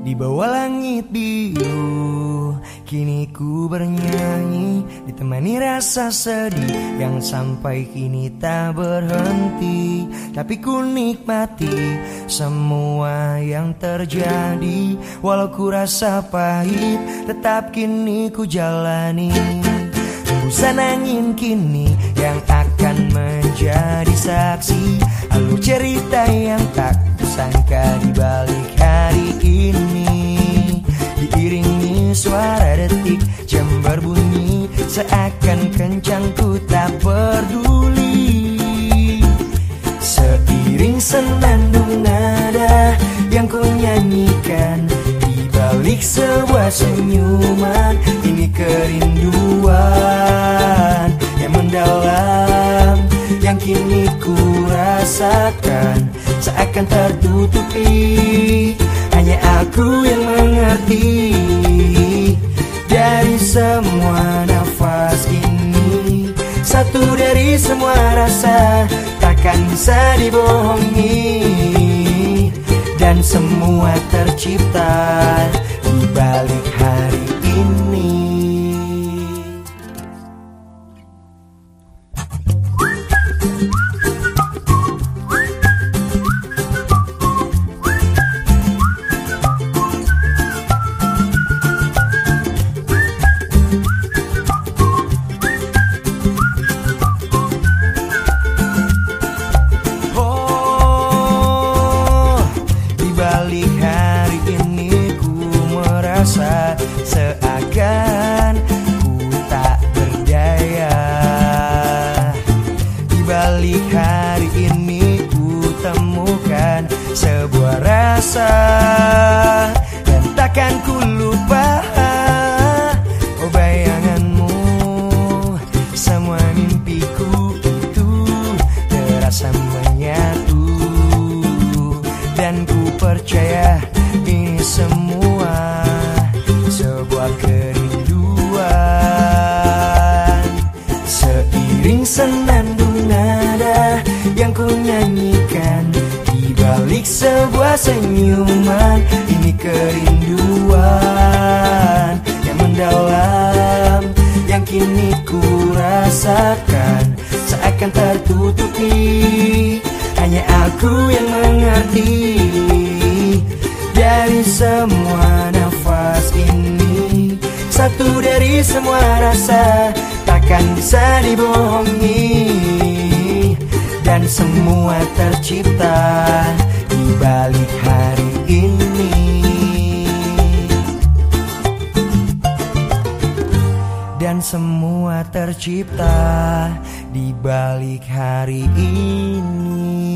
Di bawah langit biru Kini ku bernyanyi. Ditemani rasa sedih Yang sampai kini tak berhenti. Tapi ku nikmati Semua yang terjadi. Walau ku rasa pahit Tetap kini ku jalani. Hembusan angin kini Yang akan menjadi saksi. Alur cerita yang tak kusangka Seakan kencang ku tak peduli. Seiring senandung nada yang ku nyanyikan Di balik sebuah senyuman Ini kerinduan yang mendalam Yang kini ku rasakan. Seakan tertutupi Hanya aku yang mengerti Satu dari semua rasa Takkan bisa dibohongi. Dan semua tercipta Di balik hari semua sebuah kerinduan. Seiring senandung nada yang ku nyanyikan di balik sebuah senyuman ini kerinduan yang mendalam yang kini ku rasakan. Seakan tertutupi hanya aku yang mengerti dari semua nafas ini. Satu dari semua rasa takkan bisa dibohongi. Dan semua tercipta di balik hari ini. Dan semua tercipta di balik hari ini.